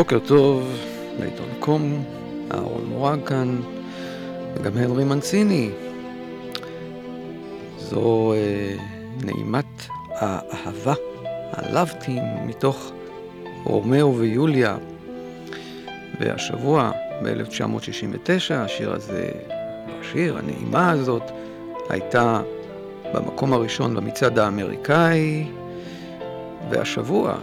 בוקר טוב, להיטון קום, אהרון מורג כאן, וגם הנרי מנציני. זו אה, נעימת האהבה, ה love theme, מתוך רומאו ויוליה. והשבוע, ב-1969, השיר הזה, השיר, הנעימה הזאת, הייתה במקום הראשון במצעד האמריקאי, והשבוע,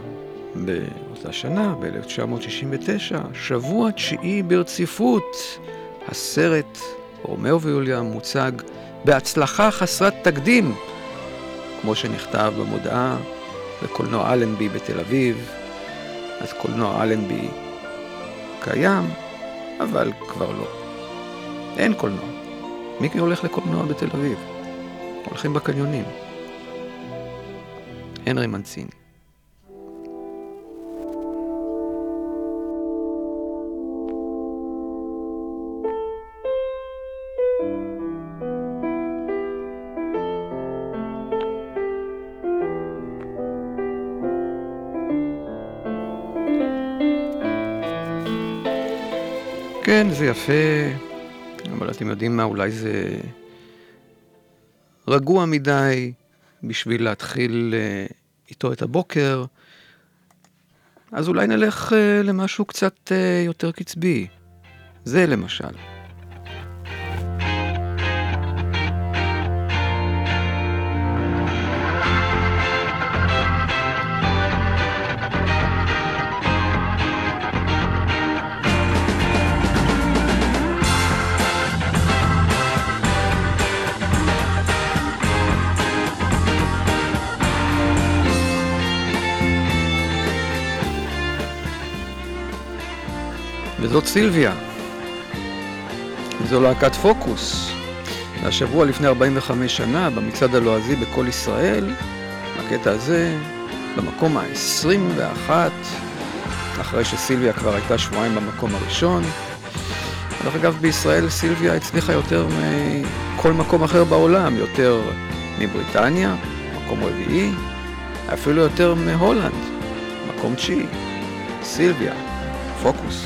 באותה שנה, ב-1969, שבוע תשיעי ברציפות, הסרט רומאו ויוליה מוצג בהצלחה חסרת תקדים, כמו שנכתב במודעה בקולנוע אלנבי בתל אביב. אז קולנוע אלנבי קיים, אבל כבר לא. אין קולנוע. מי הולך לקולנוע בתל אביב? הולכים בקניונים. הנרי מנציני. כן, זה יפה, אבל אתם יודעים מה, אולי זה רגוע מדי בשביל להתחיל אה, איתו את הבוקר, אז אולי נלך אה, למשהו קצת אה, יותר קצבי. זה למשל. וזאת סילביה. זו להקת פוקוס. והשבוע לפני 45 שנה, במצעד הלועזי בכל ישראל, הקטע הזה, במקום ה-21, אחרי שסילביה כבר הייתה שבועיים במקום הראשון. דרך אגב, בישראל סילביה הצליחה יותר מכל מקום אחר בעולם, יותר מבריטניה, מקום רביעי, אפילו יותר מהולנד, מקום תשיעי. סילביה, פוקוס.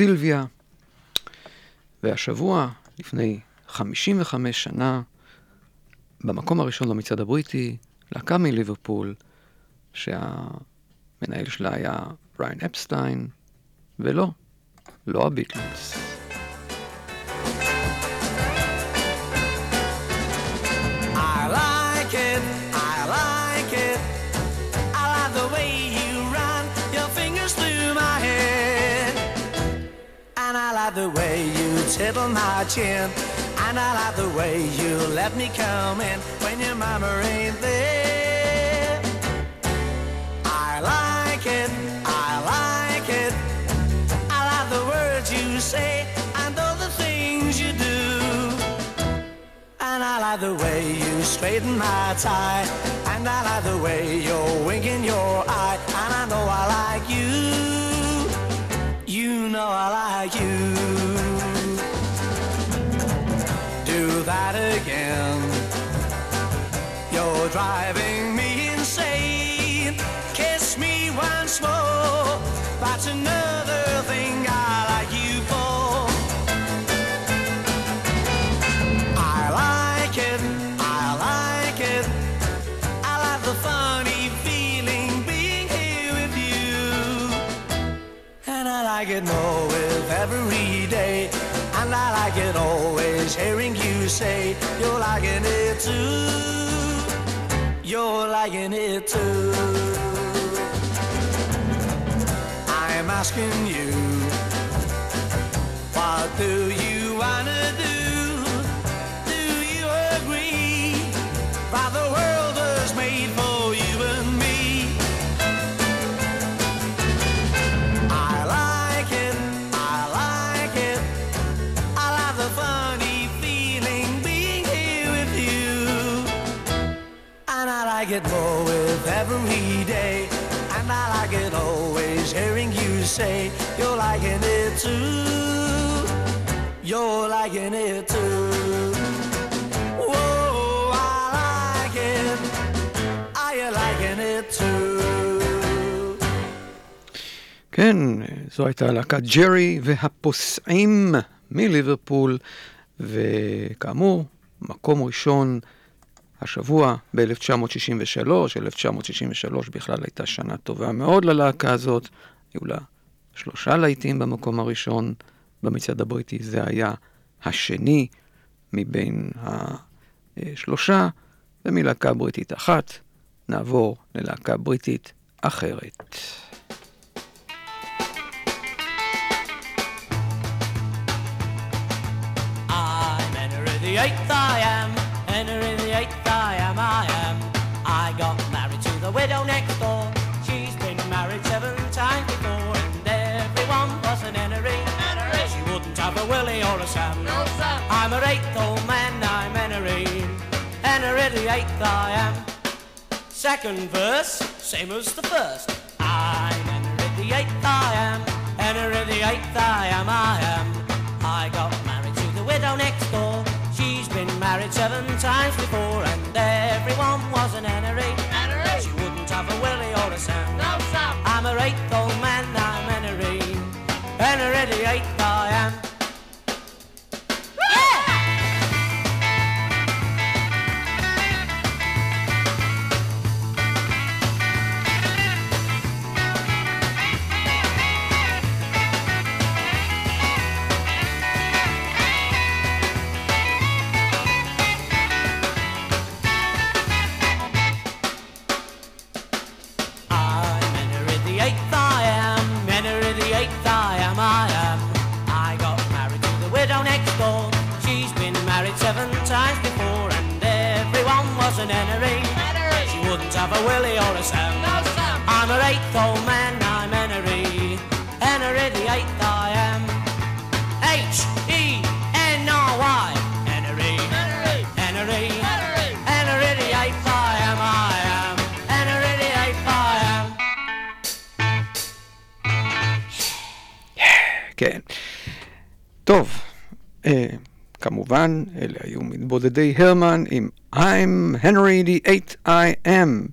סילביה. והשבוע, לפני 55 שנה, במקום הראשון במצעד הבריטי, להקה מליברפול, שהמנהל שלה היה בריין אפסטיין, ולא, לא הביטלס. The way you tittle my chin. And I like the way you let me come in when your mama ain't there. I like it, I like it. I like the words you say and all the things you do. And I like the way you straighten my tie. And I like the way you're winking your eye. And I know I like you. you know I like you. Driving me insane. Kiss me once more. That's another thing I like you for. I like it. I like it. I like the funny feeling being here with you. And I like it more with every day. And I like it always hearing you say you're liking it too. You're liking it too. I'm asking you, what do you like it more with every day. And I like it always hearing you say you're liking it too. You're liking it too. Whoa, I like it. Are you liking it too? כן, זו הייתה להקת ג'רי והפוסעים מליברפול, וכאמור, מקום ראשון השבוע ב-1963, 1963 בכלל הייתה שנה טובה מאוד ללהקה הזאת, היו לה שלושה להיטים במקום הראשון במצעד הבריטי, זה היה השני מבין השלושה, ומלהקה בריטית אחת נעבור ללהקה בריטית אחרת. The eighth I am, Eighth I am. Second verse, same as the first. I'm Henry the eighth I am. Henry the eighth I am, I am. מתבודדי הרמן עם I'm Henry the 8 I am.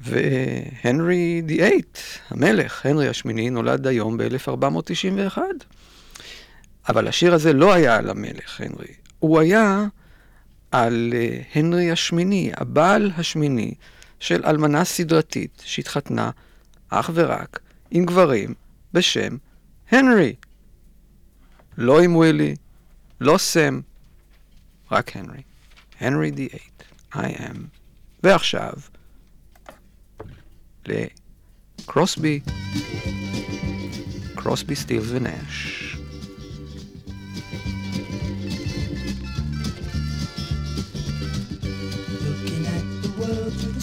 והנרי VIII, המלך, הנרי השמיני, נולד היום ב-1491. אבל השיר הזה לא היה על המלך, הנרי. הוא היה על הנרי השמיני, הבעל השמיני של אלמנה סדרתית שהתחתנה אך ורק עם גברים בשם הנרי. לא עם ווילי, לא סם, רק הנרי. הנרי VIII, I am. ועכשיו, לקרוסבי, קרוסבי, סטילס ונאש.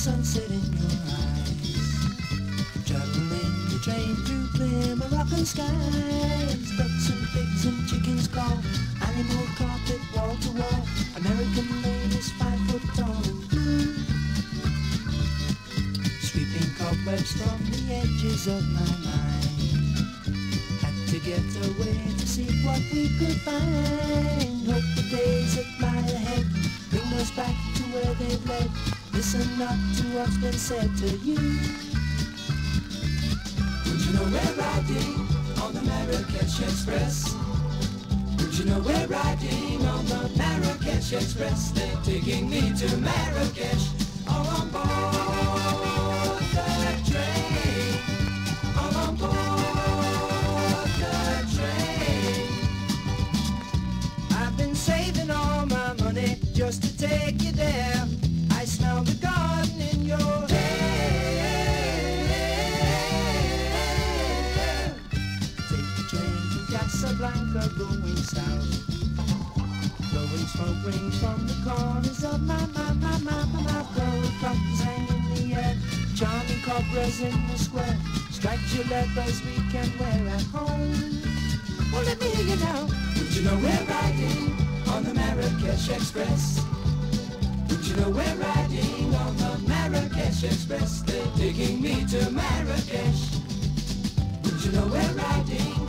sunset in your eyes. Traveling the train through clear Moroccan skies. Ducks and pigs and chickens call. Animal carpet wall to wall. American ladies five foot tall. Sweeping cobwebs from the edges of my mind. Had to get away to see what we could find. Hope the days that lie ahead bring us back to where they've led. Listen not to what's been said to you. Would you know we're riding on the Marrakesh Express? You know we're riding on the Marrakesh Express? They're taking me to Marrakesh. All on board Casablanca going south. Blowing smoke rings from the corners of my, my, my, my, my mouth. Gold buttons hang in the air. Charming cobras in the square. Striped gilebas we can wear at home. Well, let me hear you now. Would you know we're riding on the Marrakesh Express? Would you know we're riding on the Marrakesh Express? They're taking me to Marrakesh. Would you know we're riding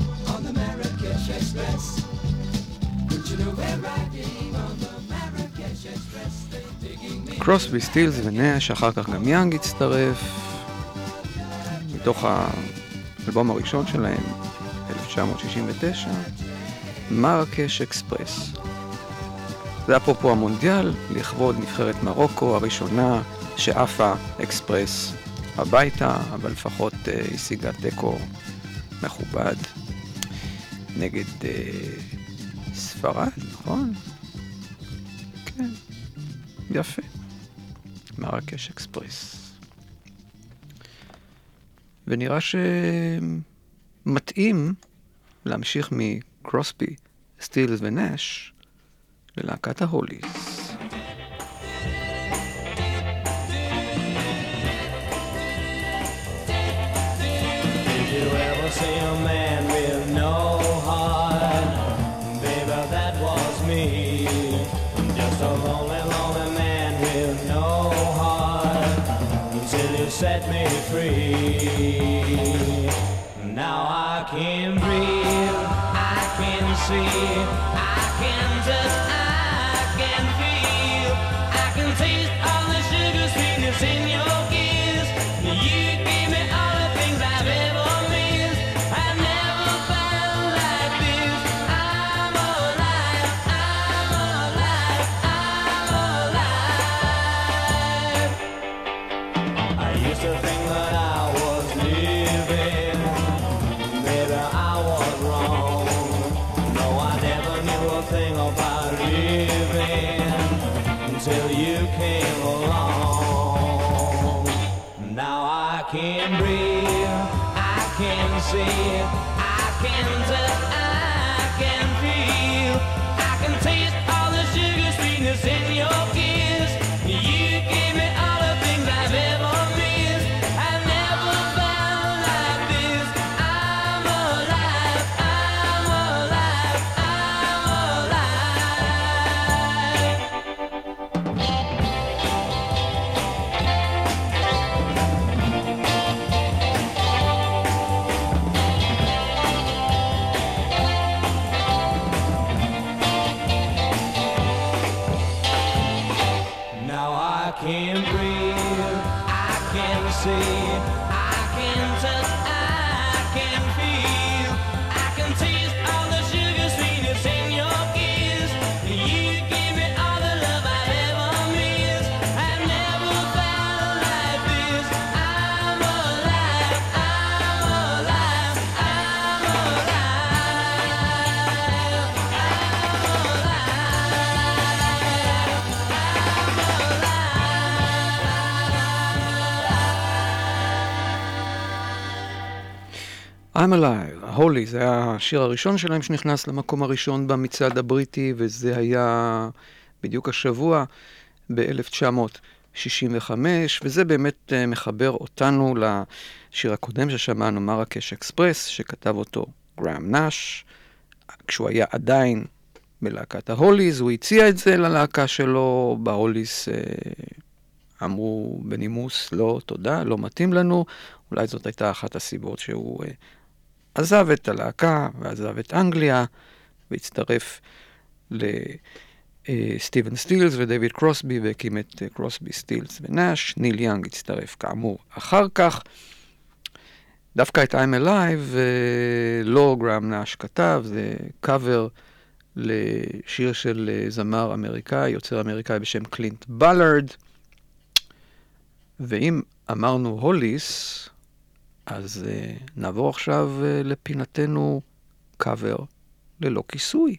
קרוסבי, סטילס ונאש, אחר כך גם יאנג הצטרף, מתוך האלבום הראשון שלהם, 1969, מרקש אקספרס. זה אפרופו המונדיאל, לכבוד נבחרת מרוקו הראשונה שעפה אקספרס הביתה, אבל לפחות uh, השיגה תיקו מכובד נגד uh, ספרד, נכון? כן, יפה. מרקש אקספרס. ונראה שמתאים להמשיך מקרוסבי, סטילס ונאש ללהקת ההוליס. You a man set me free. Now I can breathe, I can see, I'm Alive, הולי, זה היה השיר הראשון שלהם שנכנס למקום הראשון במצעד הבריטי, וזה היה בדיוק השבוע ב-1965, וזה באמת uh, מחבר אותנו לשיר הקודם ששמענו, מרקש אקספרס, שכתב אותו גראם נאש, כשהוא היה עדיין בלהקת ההוליז, הוא הציע את זה ללהקה שלו, בהוליז uh, אמרו בנימוס, לא, תודה, לא מתאים לנו. אולי זאת הייתה אחת הסיבות שהוא אה, עזב את הלהקה ועזב את אנגליה והצטרף לסטיבן סטילס ודייוויד קרוסבי והקים את קרוסבי, סטילס ונאש. ניל יאנג הצטרף כאמור אחר כך. דווקא את I'm Alive לא גראם נאש כתב, זה קאבר לשיר של זמר אמריקאי, יוצר אמריקאי בשם קלינט בלארד. ואם אמרנו הוליס, אז uh, נעבור עכשיו uh, לפינתנו קאבר ללא כיסוי.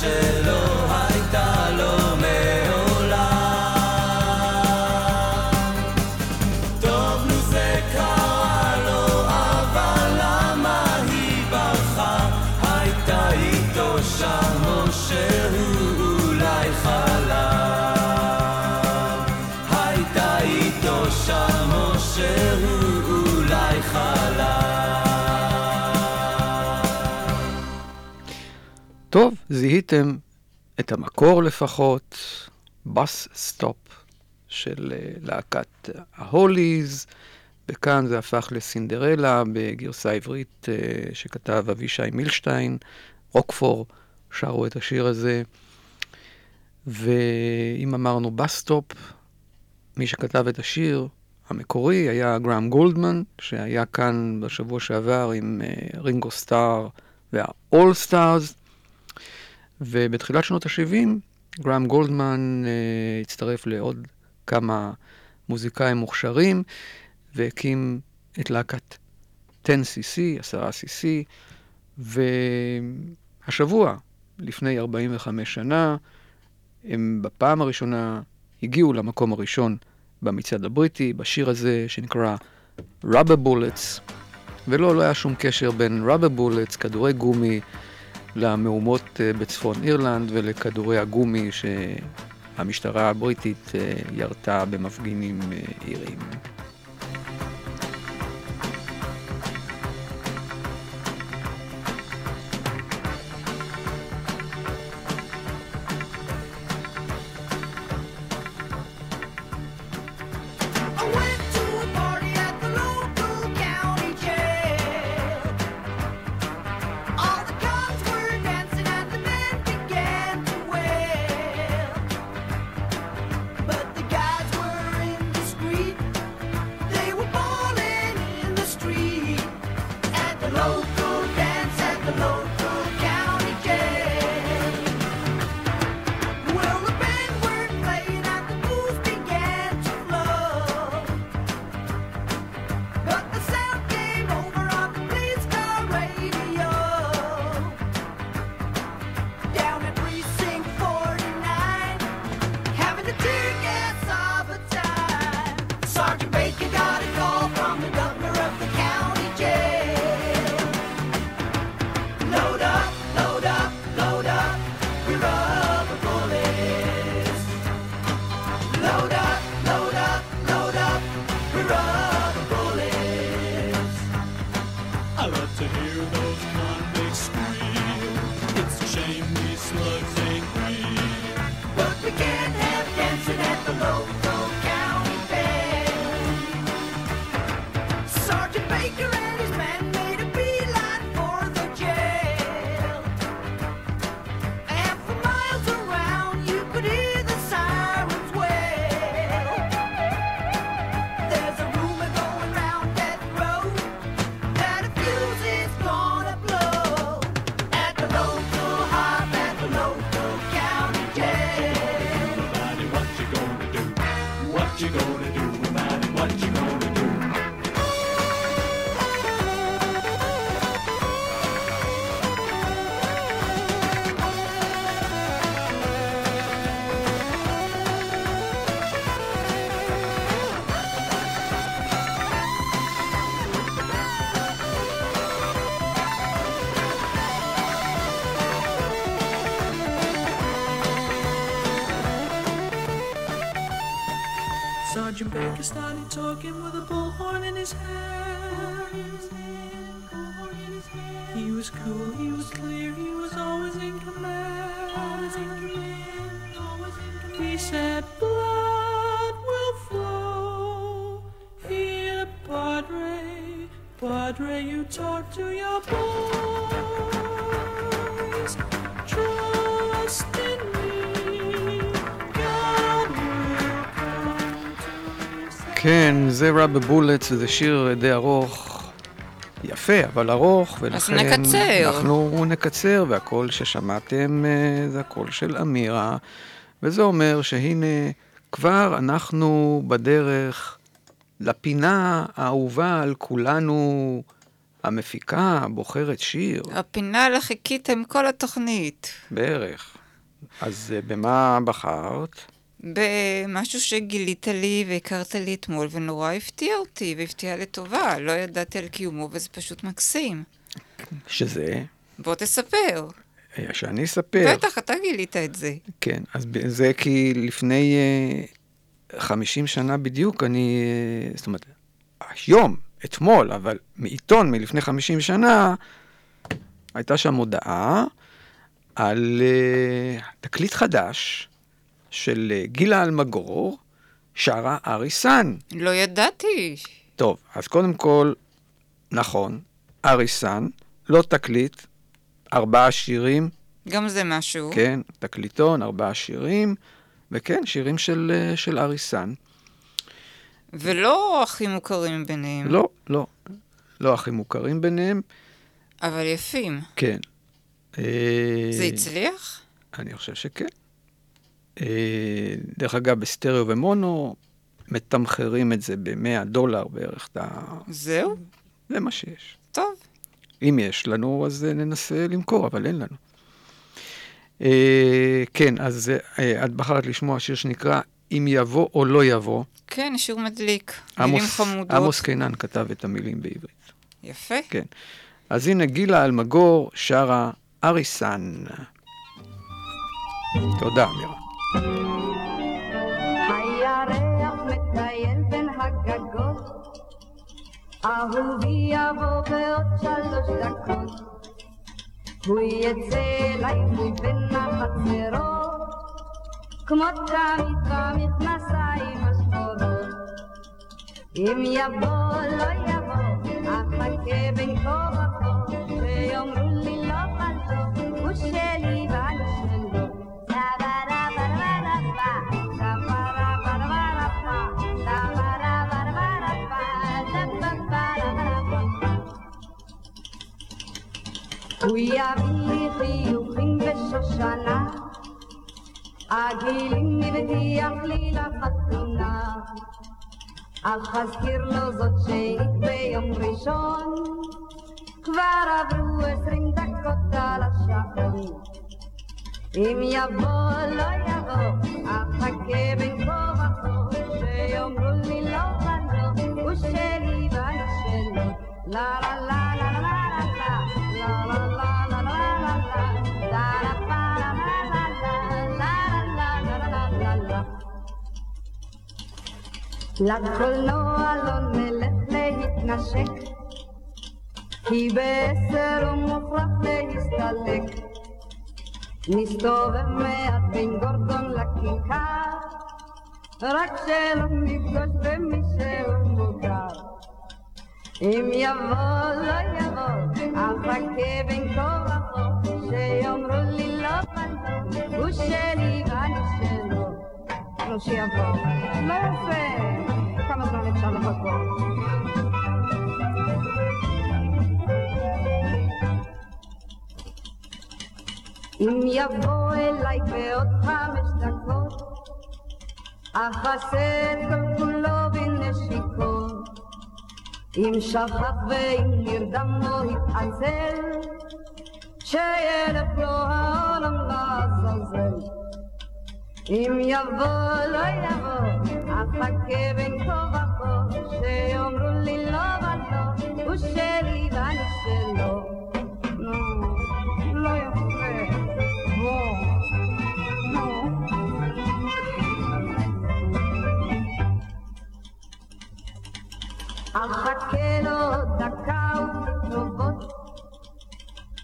טוב, זיהיתם את המקור לפחות, Bus Stop של אה, להקת ההוליז, וכאן זה הפך לסינדרלה בגרסה עברית אה, שכתב אבישי מילשטיין, רוקפור שרו את השיר הזה. ואם אמרנו Bus Stop, מי שכתב את השיר המקורי היה גראם גולדמן, שהיה כאן בשבוע שעבר עם אה, רינגו סטאר וה All Stars, ובתחילת שנות ה-70 גראם גולדמן אה, הצטרף לעוד כמה מוזיקאים מוכשרים, והקים את להקת 10cc, 10cc, והשבוע, לפני 45 שנה, הם בפעם הראשונה הגיעו למקום הראשון במצעד הבריטי, בשיר הזה שנקרא Rubber Bullets, ולא, לא היה שום קשר בין Rubber Bullets, כדורי גומי, למהומות אה, בצפון אירלנד ולכדורי הגומי שהמשטרה הבריטית אה, ירתה במפגינים אה, איריים. Baker started talking with a bullhorn in his hand. כן, זה רבה בולטס, זה שיר די ארוך. יפה, אבל ארוך, ולכן... נקצר. אנחנו נקצר, והקול ששמעתם אה, זה הקול של אמירה, וזה אומר שהנה, כבר אנחנו בדרך לפינה האהובה על כולנו, המפיקה, בוחרת שיר, הפינה לחיכיתם כל התוכנית. בערך. אז אה, במה בחרת? במשהו שגילית לי והכרת לי אתמול ונורא הפתיע אותי, והפתיע לטובה. לא ידעתי על קיומו וזה פשוט מקסים. שזה, בוא תספר. אה, שאני אספר. בטח, אתה גילית את זה. כן, אז זה כי לפני אה, 50 שנה בדיוק, אני, אה, זאת אומרת, היום, אתמול, אבל מעיתון מלפני 50 שנה, הייתה שם הודעה על אה, תקליט חדש של אה, גילה אלמגור, שרה אריסן. לא ידעתי. טוב, אז קודם כל, נכון, אריסן, לא תקליט, ארבעה שירים, גם זה משהו. כן, תקליטון, ארבעה שירים, וכן, שירים של, אה, של אריסן. ולא הכי מוכרים ביניהם. לא, לא, לא הכי מוכרים ביניהם, אבל יפים. כן. אה, זה הצליח? אני חושב שכן. דרך אגב, בסטריאו ומונו, מתמחרים את זה ב-100 דולר בערך. זהו? זה מה שיש. טוב. אם יש לנו, אז אה, ננסה למכור, אבל אין לנו. אה, כן, אז אה, את בחרת לשמוע שיר שנקרא אם יבוא או לא יבוא. כן, שיר מדליק. מילים עמוס, חמודות. עמוס קינן כתב את המילים בעברית. יפה. כן. אז הנה גילה אלמגור שרה אריסן. תודה, מירה. הירח מטייל בין הגגות, אהובי יבוא בעוד שלוש דקות. הוא יצא אליי מבין החצרות, כמו תמיד במכנסיים השחורות. אם יבוא, לא יבוא, אחכה בין כה הוא יביא לי חיוכים ושושנה, הגילים הבטיח לי לחתונה. אך אזכיר לו זאת שהיית ביום ראשון, כבר עברו עשרים דקות על השעון. אם יבוא, לא יבוא, אחכה בין כה וכה, שיאמרו לי לא ולא, הוא שלי ואני שלו. לה לה לה לה לה לה לה לה לה לקולנוע לא נלך להתנשק, כי בעשר הוא מוכרח להסתלק. נסתובב מעט בין גורדון לכיכר, רק שלא נפגוש במי שהוא מוכר. אם יבוא, לא יבוא, אחכה בין כה וכה, שיאמרו לי לא ולא, הוא שלי ואני שלו. שיבוא. לא יפה. כמה זמן אפשר לחכות? אם יבוא אליי בעוד חמש דקות, אכסה את כל כולו בנשיקות. אם שכח ואם נרדם או התעצל, שילך לו העולם לעזאזל. אם יבוא, לא יבוא, אחכה בין כה אחכה לו עוד דקה וקרובות,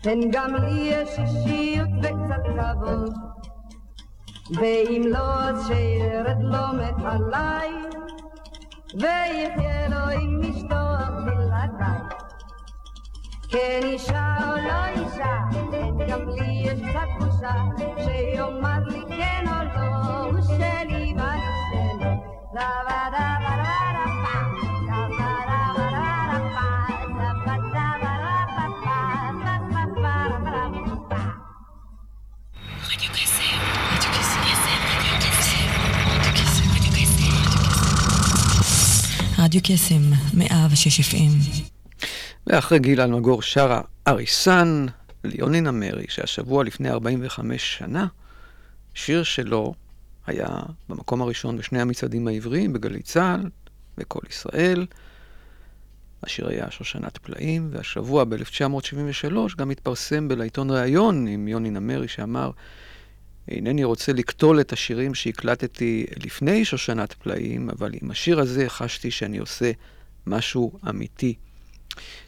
תן גם לי יש אישיות וקצת כבוד. ואם לא, אז שירד לו מעליי, ויחיה לו עם אשתו בלעדיי. כן אישה או לא אישה, כן גם לי יש קצת תחושה, שיאמר לי כן או לא, הוא שלי ואני שלו. דה בה רדיו קסם, 106 FM. ואחרי גיל אלמגור שרה אריסן, ליוני נמרי, שהשבוע לפני 45 שנה, שיר שלו היה במקום הראשון בשני המצעדים העבריים, בגלי צה"ל, בקול ישראל. השיר היה שושנת פלאים, והשבוע ב-1973 גם התפרסם בלעיתון ראיון עם יוני נמרי שאמר, אינני רוצה לקטול את השירים שהקלטתי לפני שושנת פלאים, אבל עם השיר הזה חשתי שאני עושה משהו אמיתי.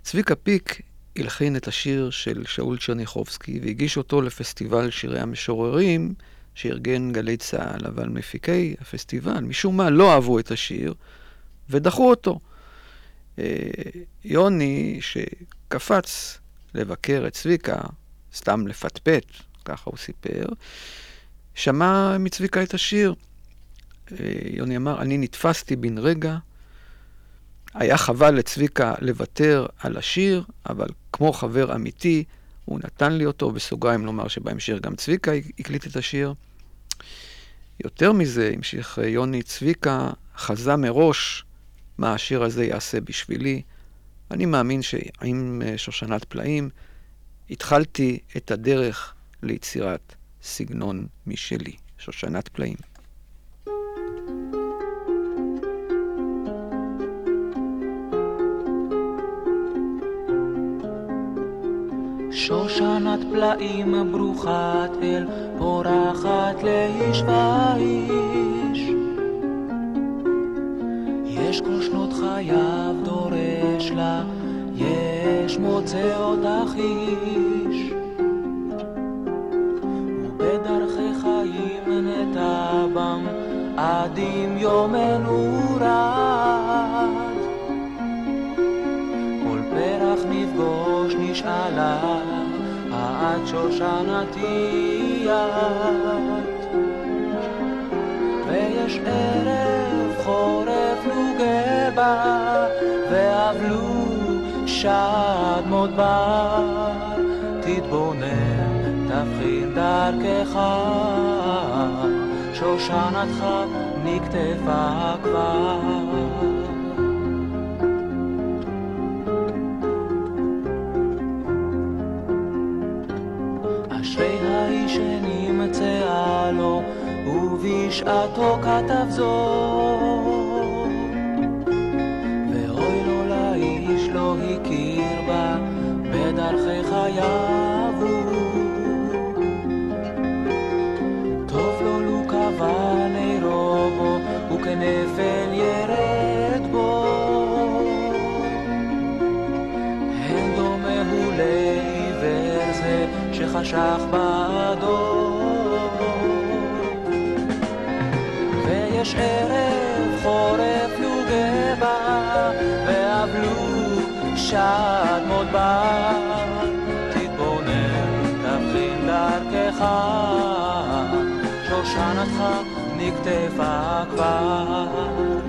צביקה פיק הלחין את השיר של שאול צ'רניחובסקי והגיש אותו לפסטיבל שירי המשוררים שארגן גלי צה"ל, אבל מפיקי הפסטיבל משום מה לא אהבו את השיר ודחו אותו. אה, יוני, שקפץ לבקר את צביקה, סתם לפטפט, ככה הוא סיפר, שמע מצביקה את השיר. אה, יוני אמר, אני נתפסתי בן רגע, היה חבל לצביקה לוותר על השיר, אבל כמו חבר אמיתי, הוא נתן לי אותו, בסוגריים לומר שבהמשך גם צביקה הקליט את השיר. יותר מזה, המשיך אה, יוני צביקה, חזה מראש מה השיר הזה יעשה בשבילי. אני מאמין שעם אה, שושנת פלאים התחלתי את הדרך ליצירת סגנון משלי. שושנת פלאים. שושנת פלאים ברוכת אל, פורחת לאיש ואיש. יש כל שנות חייו דורש לה, יש מוצא אותך איש. עד יומנו רד. כל פרח נפגוש נשאלה, עד שושנתי את. ויש ערב חורף נוגה בה, ואבלו שד מודבר. תתבונן, תבחין דרכך, שושנתך נקטפה כבר. אשרי האיש שנמצאה לו, ובשעתו כתב זאת. ואוי לו לאיש לא הכיר בה, בדרכי חייו שחשך בעדו. ויש ערב חורף נוגה בה, ואבלו שד מודבר. תתבונן, תבחין דרכך, שושנתך נקטפה כבר.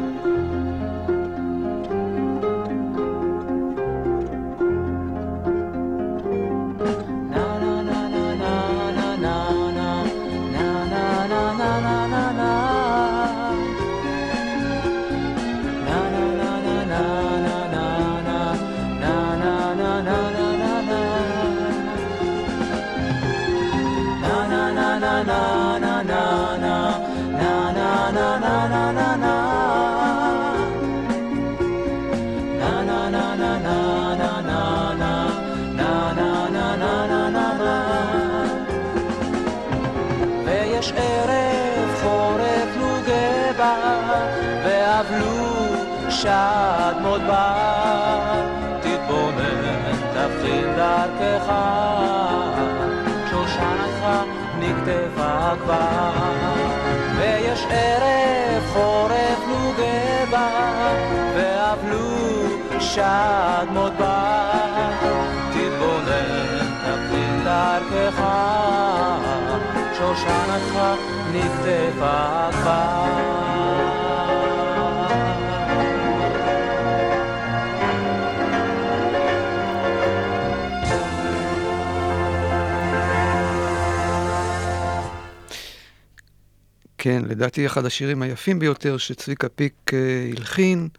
לדעתי אחד השירים היפים ביותר שצביקה פיק אה, הלחין,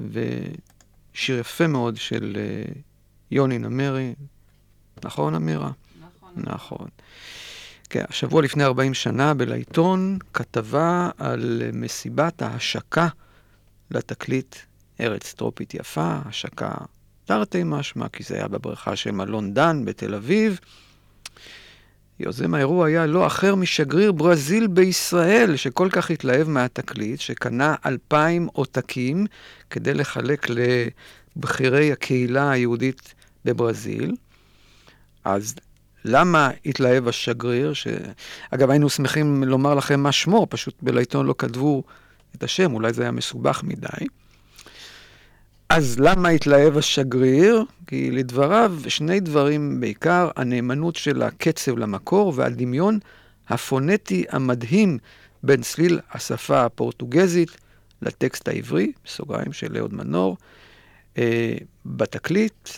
ושיר יפה מאוד של אה, יוני נמרי. נכון, אמירה? נכון. נכון. כן, השבוע לפני 40 שנה בלעיתון כתבה על אה, מסיבת ההשקה לתקליט ארץ טרופית יפה, השקה תרתי משמע, כי זה היה בבריכה של מלון דן בתל אביב. יוזם האירוע היה לא אחר משגריר ברזיל בישראל, שכל כך התלהב מהתקליט, שקנה אלפיים עותקים כדי לחלק לבכירי הקהילה היהודית בברזיל. אז למה התלהב השגריר? ש... אגב, היינו שמחים לומר לכם מה שמו, פשוט בלעיתון לא כתבו את השם, אולי זה היה מסובך מדי. אז למה התלהב השגריר? כי לדבריו, שני דברים בעיקר, הנאמנות של הקצב למקור והדמיון הפונטי המדהים בין צליל השפה הפורטוגזית לטקסט העברי, בסוגריים של אהוד מנור. אה, בתקליט,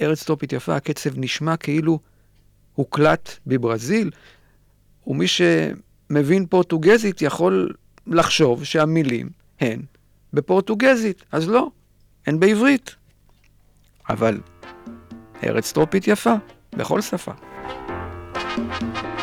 ארץ טרופית יפה, הקצב נשמע כאילו הוקלט בברזיל, ומי שמבין פורטוגזית יכול לחשוב שהמילים הן בפורטוגזית, אז לא. הן בעברית. אבל ארץ טרופית יפה, בכל שפה. Thank you.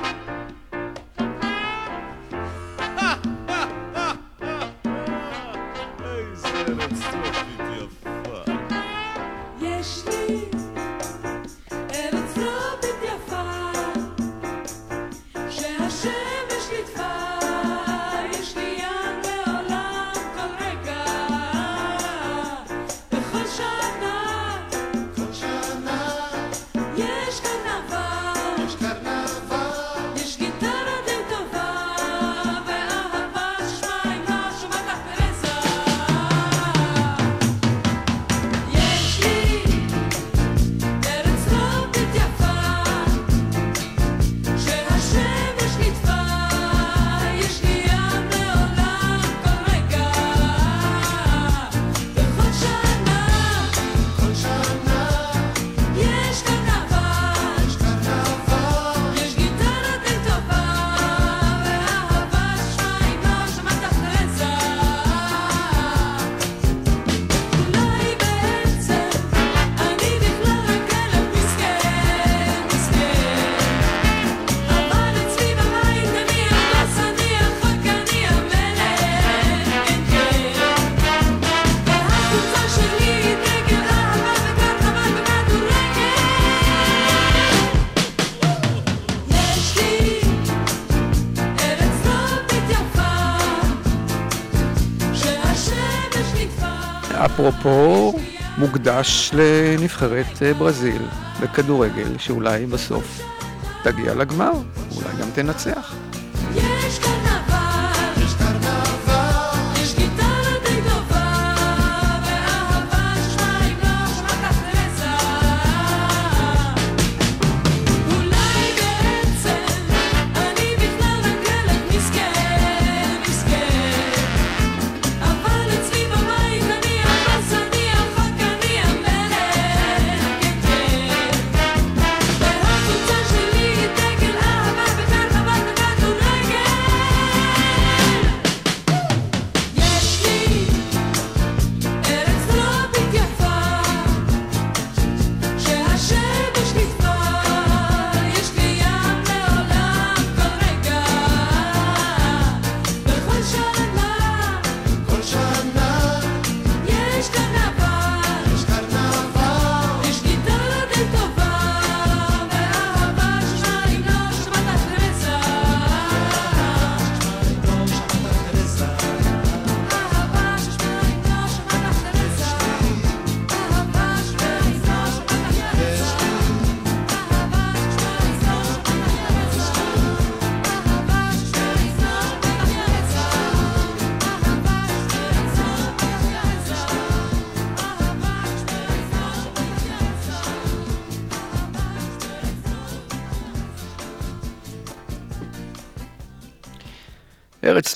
אפרופו מוקדש לנבחרת אה, ברזיל בכדורגל, שאולי בסוף תגיע לגמר, אולי גם תנצח.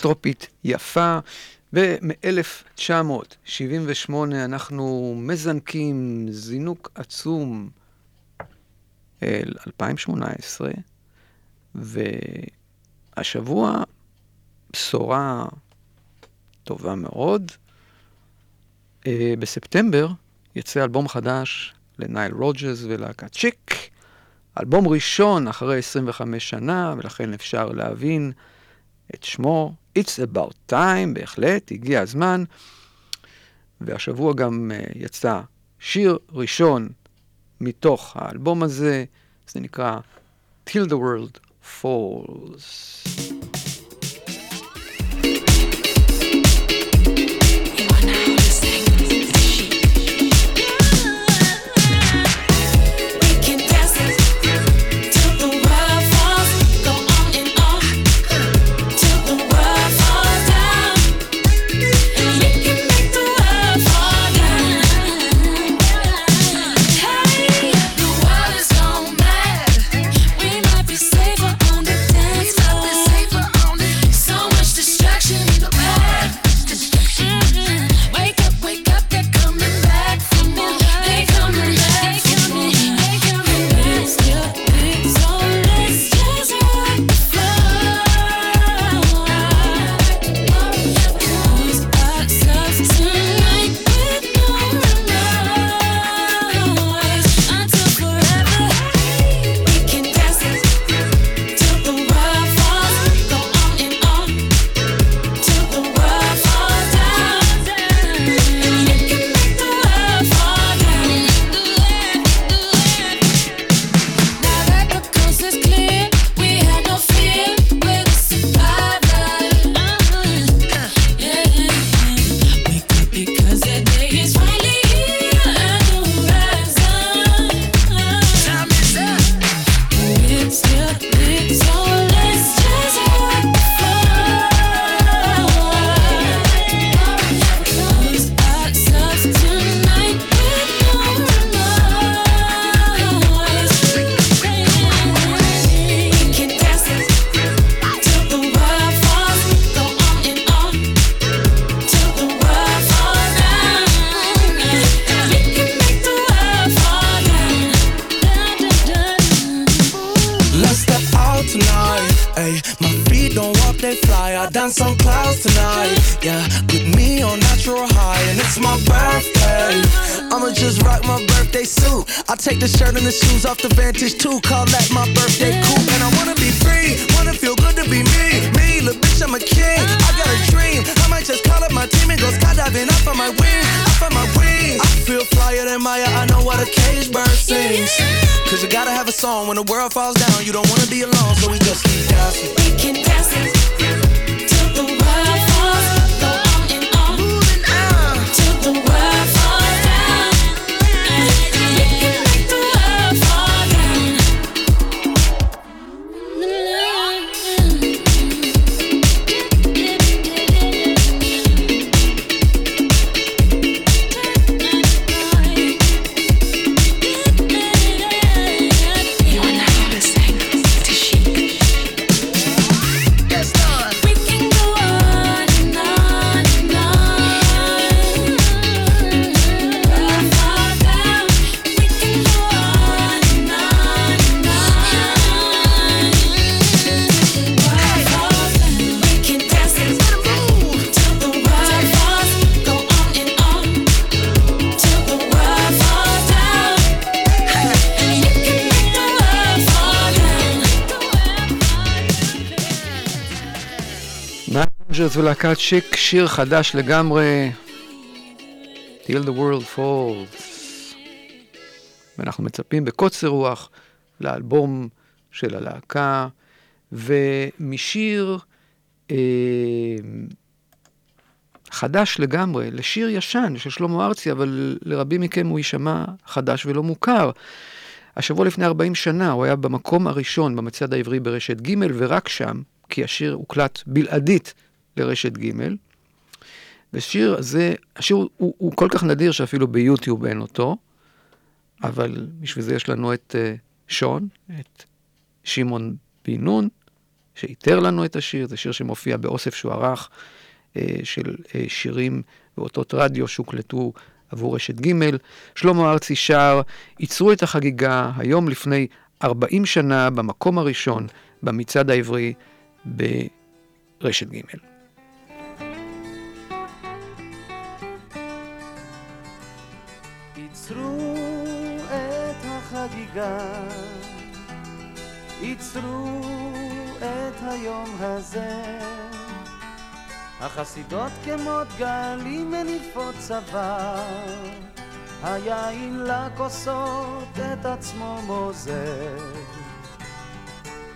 פילנטרופית יפה, ומ-1978 אנחנו מזנקים זינוק עצום אל 2018, והשבוע בשורה טובה מאוד. אה, בספטמבר יצא אלבום חדש לנייל רוג'רס ולהקה צ'יק, אלבום ראשון אחרי 25 שנה, ולכן אפשר להבין את שמו It's about time, בהחלט, הגיע הזמן. והשבוע גם uh, יצא שיר ראשון מתוך האלבום הזה, זה נקרא Till the World Falls. Yeah, with me on natural high, and it's my birthday. I'ma just rock my birthday suit. I take the shirt and the shoes off the Vantage too. Call that my birthday coupe, and I wanna be free. Wanna feel good to be me. Me, little bitch, I'm a king. I got a dream. I might just call up my team and go skydiving up on my wings. Up on my wings. I feel flyer than Maya. I know what a cage bird sings. Cause you gotta have a song when the world falls down. You don't wanna be alone, so we just keep dancing. We can dance it רוג'רס ולהקת שיק, שיר חדש לגמרי, Till the World Falls. ואנחנו מצפים בקוצר רוח לאלבום של הלהקה, ומשיר אה, חדש לגמרי לשיר ישן של שלמה ארצי, אבל לרבים מכם הוא יישמע חדש ולא מוכר. השבוע לפני 40 שנה הוא היה במקום הראשון במצעד העברי ברשת ג' ורק שם, כי השיר הוקלט בלעדית לרשת ג'. ושיר הזה, השיר הוא, הוא, הוא כל כך נדיר שאפילו ביוטיוב אין אותו, אבל בשביל זה יש לנו את uh, שון, את שמעון בן נון, שאיתר לנו את השיר, זה שיר שמופיע באוסף שהוא ערך uh, של uh, שירים באותות רדיו שהוקלטו עבור רשת ג'. שלמה ארצי שר, ייצרו את החגיגה היום לפני 40 שנה במקום הראשון במצעד העברי ברשת ג'. החגיגה, ייצרו את היום הזה. החסידות כמו דגלים מניפות צוואר, היין לכוסות את עצמו מוזג.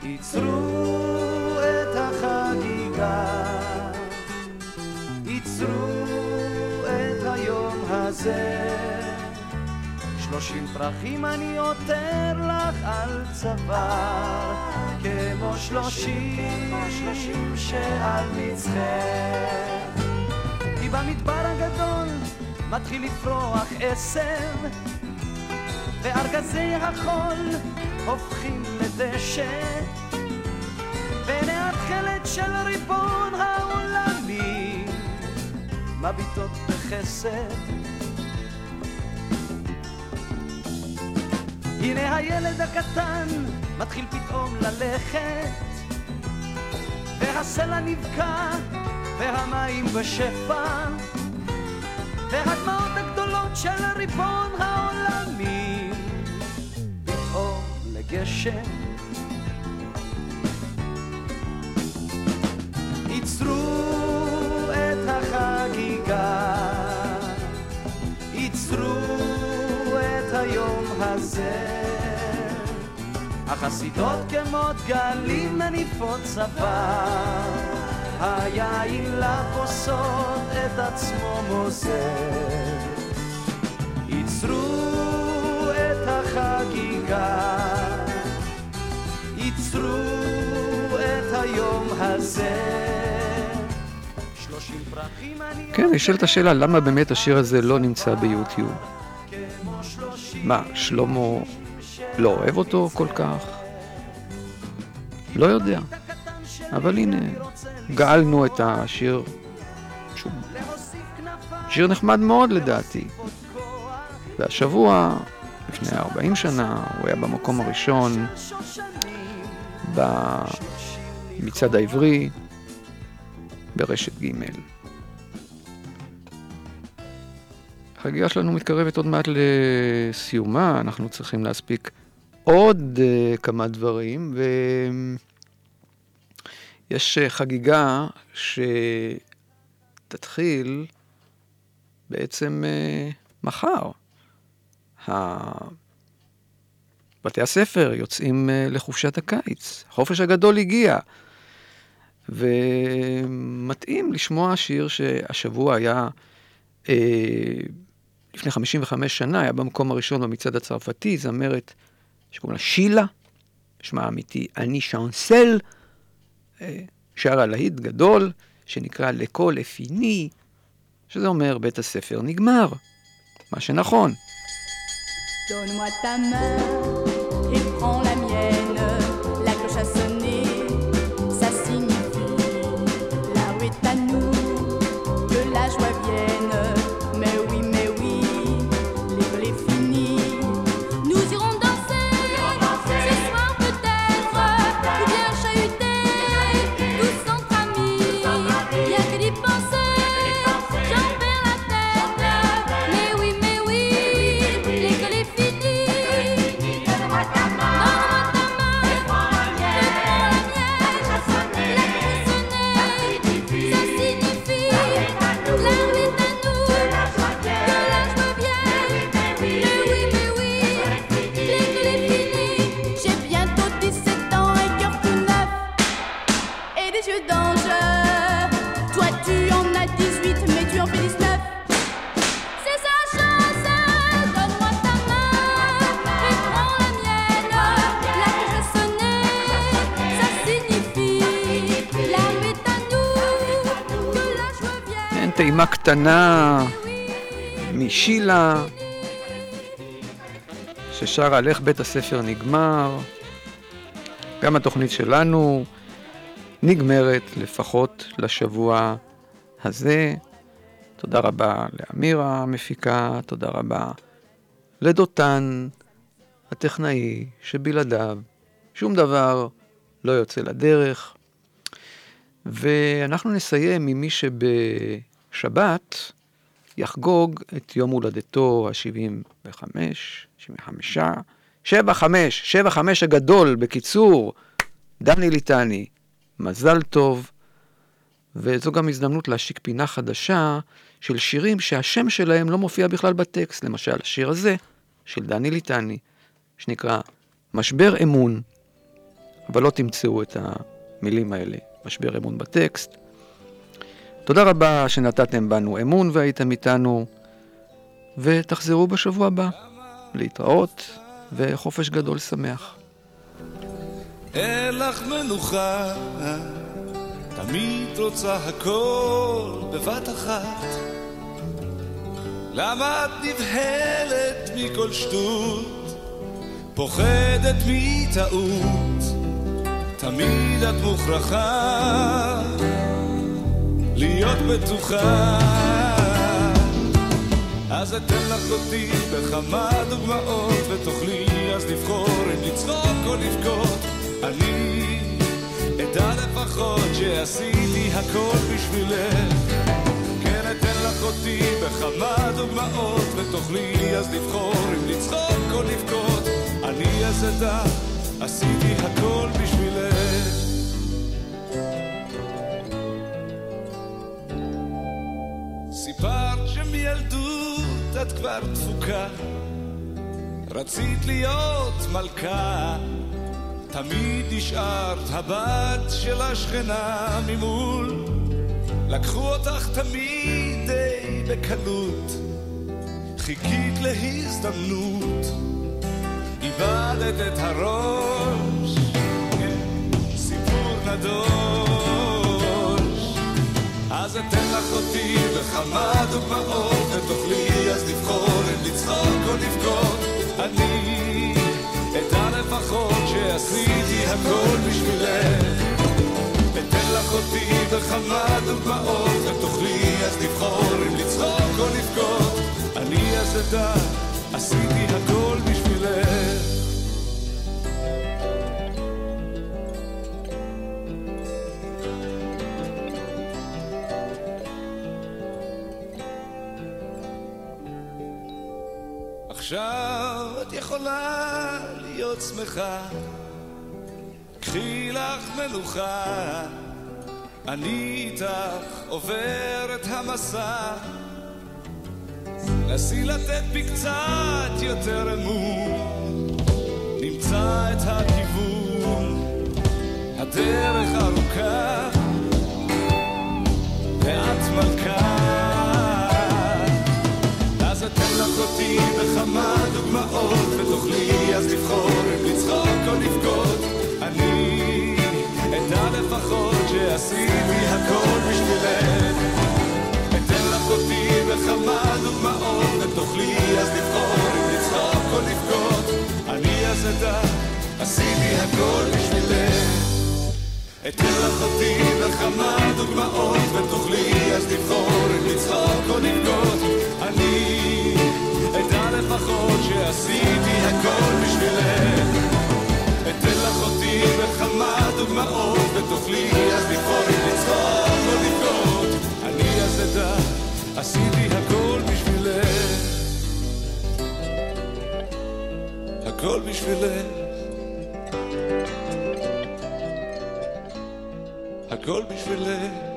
ייצרו את החגיגה, ייצרו את היום הזה. שלושים פרחים אני עוטר לך על צוואר, כמו שלושים, שלושים שעל מצחך. כי במדבר הגדול מתחיל לפרוח עשב, וארגזי החול הופכים לדשא, ועיני התכלת של ריבון העולמים מביטות בחסד. הנה הילד הקטן מתחיל פתאום ללכת והסלע נבקע והמים בשפע והדמעות הגדולות של ריבון העולמים פתאום לגשם. ייצרו החסידות כמו דגלים מניפות צבא. היין לכוסות את עצמו מוזר ייצרו את החגיגה. ייצרו את היום הזה. כן, נשאלת השאלה, למה באמת השיר הזה לא נמצא ביוטיוב? מה, שלמה לא אוהב אותו כל כך? לא יודע. אבל הנה, גאלנו את השיר. שהוא שיר נחמד מאוד לדעתי. והשבוע, לפני 40 שנה, הוא היה במקום הראשון במצעד העברי ברשת ג'. החגיגה שלנו מתקרבת עוד מעט לסיומה, אנחנו צריכים להספיק עוד uh, כמה דברים, ויש uh, חגיגה שתתחיל בעצם uh, מחר. בתי הספר יוצאים לחופשת הקיץ, החופש הגדול הגיע. ומתאים לשמוע שיר שהשבוע היה, אה, לפני 55 שנה, היה במקום הראשון במצעד הצרפתי, זמרת שקוראים לה שילה, שמה האמיתי אני שאנסל, אה, שרה להיט גדול, שנקרא לקול אפיני, שזה אומר בית הספר נגמר, מה שנכון. Donne-moi ta main טעימה קטנה משילה, ששרה על איך בית הספר נגמר. גם התוכנית שלנו נגמרת, לפחות לשבוע הזה. תודה רבה לאמירה המפיקה, תודה רבה לדותן הטכנאי, שבלעדיו שום דבר לא יוצא לדרך. ואנחנו נסיים עם מי שבשבת יחגוג את יום הולדתו ה-75, 75, 75, 75 הגדול, בקיצור, דני ליטני, מזל טוב, וזו גם הזדמנות להשיק פינה חדשה של שירים שהשם שלהם לא מופיע בכלל בטקסט, למשל השיר הזה של דני ליטני, שנקרא משבר אמון, אבל לא תמצאו את המילים האלה, משבר אמון בטקסט. תודה רבה שנתתם בנו אמון והייתם איתנו, ותחזרו בשבוע הבא. להתראות, וחופש גדול שמח. אין מנוחה, תמיד רוצה הכל בבת אחת. למה את נבהלת מכל שטות, פוחדת מטעות, תמיד את מוכרחה להיות בטוחה. אז אתן לך אותי בכמה דוגמאות ותוכלי אז לבחור אם לצחוק או לבכות. אני אדע לפחות שעשיתי הכל בשבילך. כן אתן לך אותי בכמה דוגמאות ותוכלי אז לבחור אם לצחוק או לבכות. אני אז אדע עשיתי הכל בשבילך שמילדות את כבר דפוקה. רצית להיות מלכה. תמיד נשארת הבת של השכנה ממול. לקחו אותך תמיד די בקלות. חיכית להזדמנות. איבדת את הראש. כן, סיפור נדוש אז אתן לך אותי בכמה דוגמאות ותוכלי אז לבחור אם לצחוק או לבכות. אני אדע לפחות שעשיתי הכל בשבילך. אתן לך אותי בכמה דוגמאות ותוכלי אז לבחור אם לצחוק או לבכות. אני אז אדע עשיתי הכל בשבילך עכשיו את יכולה להיות שמחה. קחי לך מנוחה, אני איתך עובר את המסע. נסי לתת בי קצת יותר אמון, נמצא את הכיוון, הדרך ארוכה, אותי בכמה דוגמאות, ותוכלי אז לבחור אם לצחוק או לבכות. אני אדע לפחות שעשיתי הכל בשבילך. אתן לך אותי בכמה דוגמאות, ותוכלי אז לבחור אם לצחוק או לבכות. אני אז אדע, עשיתי הכל בשבילך. אתן לך אותי בכמה דוגמאות, ותוכלי אז לבחור אם לצחוק או לבכות. אני אדע לפחות שעשיתי הכל בשבילך. אתן לך אותי בכמה דוגמאות, ותוכלי אז לבחור אם לצחוק או לבכות. אני אז אדע, עשיתי הכל בשבילך. הכל בשבילך. הכל בשבילך.